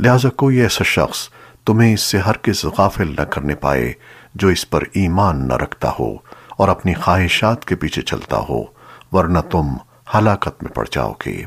لہذا کوئی ایسا شخص تمہیں اس سے ہرگز غافل نہ کرنے پائے جو اس پر ایمان نہ رکھتا ہو اور اپنی خواہشات کے پیچھے چلتا ہو، ورنہ تم ہلاکت میں پڑ جاؤ گے۔